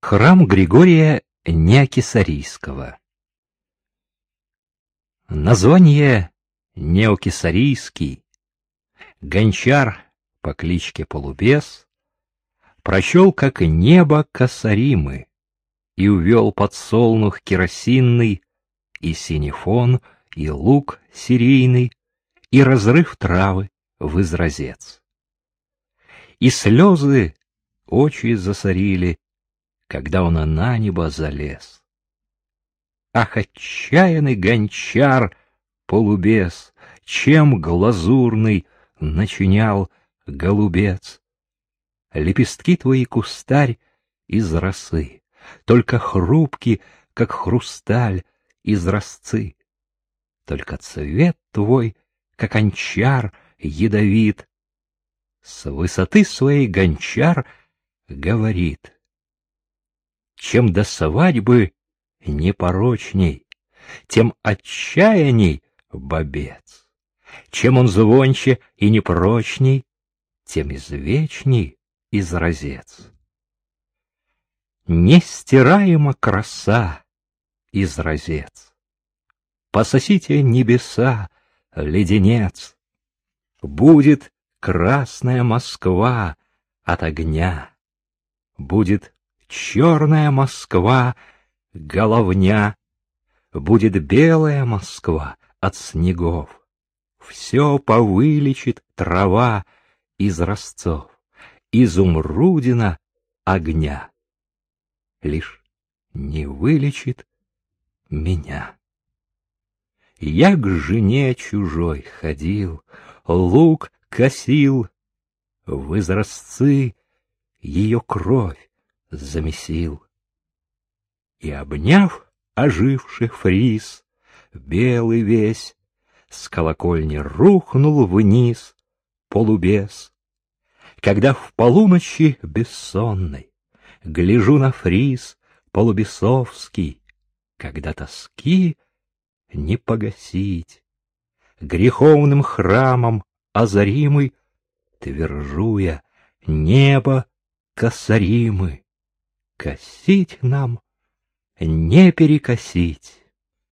Храм Григория Неокесарийского Название Неокесарийский Гончар по кличке Полубес прочел, как небо Косаримы, и увел под солнух керосинный, и синефон, и лук серийный, и разрыв травы в изразец. И слезы очи засорили, когда он на небо залез. Ах, отчаянный гончар, полубес, чем глазурный начинял голубец. Лепестки твои кустарь из росы, только хрупки, как хрусталь из росцы. Только цвет твой, как анчар ядовит. С высоты своей гончар говорит. Чем до свадьбы непорочней, тем отчаянней бобец. Чем он звонче и непрочней, тем извечней изразец. Нестираема краса, изразец. Пососите небеса, леденец. Будет красная Москва от огня. Будет черная Москва, головня. Будет белая Москва от снегов. Все повылечит трава из росцов, изумрудина огня. Лишь не вылечит меня. Я к жене чужой ходил, лук косил, в изразцы ее кровь замесил. И, обняв оживший фриз, белый весь, с колокольни рухнул вниз полубес. Когда в полуночи бессонной гляжу на фриз полубесовский, когда тоски не погасить, греховным храмом озаримый, твержу я, небо косаримы, косить нам не перекосить.